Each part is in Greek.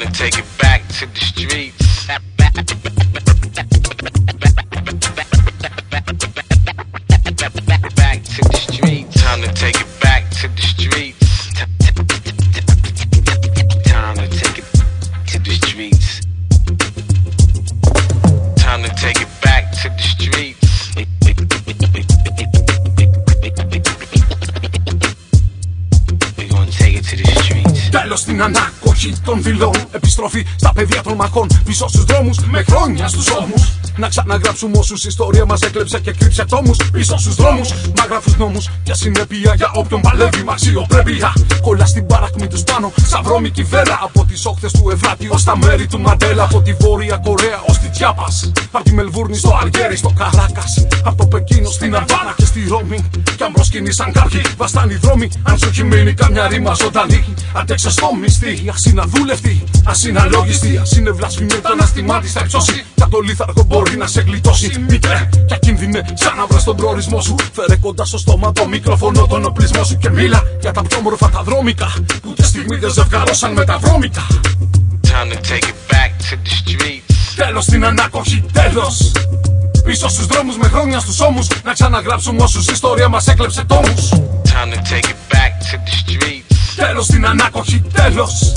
To take it back to the streets. Back to the streets. Time to take it back to the streets. Time to take it to the streets. Time to take it back to the streets. We gonna take it to the streets. Τέλος στην ανάκοχη των δηλών. Επιστροφή στα πεδία των μαχών. Πίσω στους δρόμους με χρόνια στους ώμους. Να ξαναγράψουμε όσους ιστορία μας έκλεψε και κρύψε τόμους. Πίσω στους δρόμους, μα γράφου νόμους. Για συνέπεια για όποιον παλεύει με αξιοπρέπεια. Κολλά στην παρακμή τους πάνω, σαν βρώμικη βέλα. Από τις όχθες του Ευράτη ως τα μέρη του Μαντέλα. Από τη Βόρεια Κορέα ως τη Τιάπα. Από τη Μελβούρνη στο Αλγέρι, στο Καράκας. Από το Πεκίνο στην Αβάνα και στη Ρώμη. Κι αν προσκυνήσαν κάποιοι, βαστάνε οι δρόμοι. Αν σου έχει μείνει καμιά ρήμα ζωντανή. Αντέξε στο μυστή, α είναι αδούλευτη, α είναι αλόγιστη. Α είναι βλασφημένη, το αναστημά τη θα υψώσει. Για το λίθαργο μπορεί να σε γλιτώσει. Μικρέ, κι ακίνδυνε, σαν να βρει τον προορισμό σου. Φέρε κοντά στο στόμα το μικρόφωνο, τον οπλισμό σου και μίλα για τα πιο όμορφα τα δρόμικα. Που τη στιγμή δεν ζευγαρώσαν με τα βρώμικα. Time to take it back to the streets. Τέλος στην ανάκοχη, τέλος. Πίσω στους δρόμους με χρόνια στους ώμους. Να ξαναγράψουμε όσους η ιστορία μας έκλεψε τόμους. Time to take it back to the streets. Τέλος στην ανακωχή, τέλος.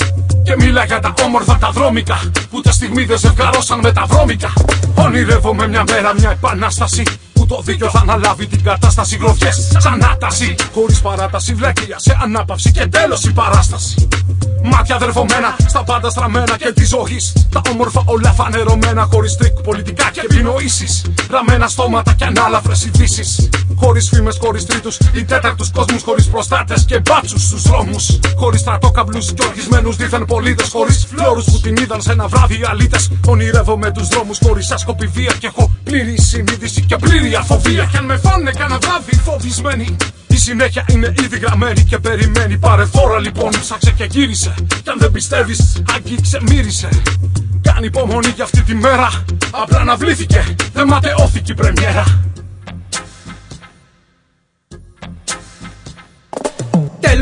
Και μίλα για τα όμορφα τα δρόμικα Που τα στιγμή δεν ζευγαρώσαν με τα βρώμικα Ονειρεύομαι μια μέρα μια επανάσταση Που το δίκιο θα αναλάβει την κατάσταση Γροθιές σ' ανάταση Χωρίς παράταση βλέκεια σε ανάπαυση Και τέλος η παράσταση Μάτια αδερφωμένα, στα πάντα στραμμένα και της ζωής. Τα όμορφα όλα φανερωμένα, χωρίς τρικ, πολιτικά και επινοήσεις. Ραμμένα στόματα και ανάλαφρες ειδήσεις. Χωρίς φήμες, χωρίς τρίτους ή τέταρτους κόσμους, χωρίς προστάτες και μπάτσους στους δρόμους. Χωρίς στρατόκαμπλους και οργισμένου δίθεν πολίτες. Χωρίς φλόρους που την είδαν σε ένα βράδυ οι αλήτες. Ονειρεύομαι τους δρόμους χωρίς άσκοπη βία και έχω πλήρη συνείδηση και πλήρη αφοβία. Κι αν με φάνε κανένα βράδυ φοβισμένοι. Η συνέχεια είναι ήδη γραμμένη και περιμένει. Πάρε φόρα λοιπόν, ψάξε και γύρισε. Κι αν δεν πιστεύεις, αγγίξε, μύρισε. Κάνει υπομονή για αυτή τη μέρα. Απλά αναβλήθηκε, δεν ματαιώθηκε η πρεμιέρα.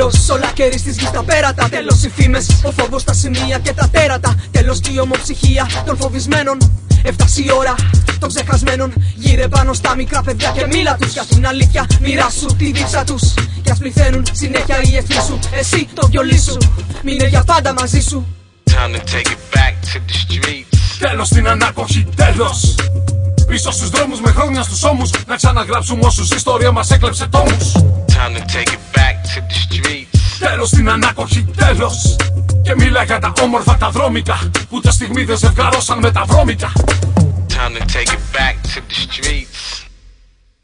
Τέλος, όλα κέρι της γης στα πέρατα. Τέλος, οι φήμες, ο φόβος στα σημεία και τα τέρατα. Τέλος, και η ομοψυχία των φοβισμένων. Έφτασε η ώρα των ξεχασμένων. Γύρε πάνω στα μικρά παιδιά και μίλα τους για την αλήθεια. Μοιράσου τη δίψα τους. Κι ας πληθαίνουν συνέχεια οι εχθροί σου. Εσύ το βιολί σου. Μείνε για πάντα μαζί σου. Time to take it back to the streets. Τέλος στην ανάκοχη, τέλος. Πίσω στους δρόμους με χρόνια στους ώμους. Να ξαναγράψουμε όσους η ιστορία μας έκλεψε τόμους. Time to take it back to the streets. Τέλος στην ανάκοχη, τέλος. Και μίλα για τα όμορφα τα δρόμικα. Που τα στιγμή δεν ζευγαρώσαν με τα βρώμικα. Time to take it back to the streets.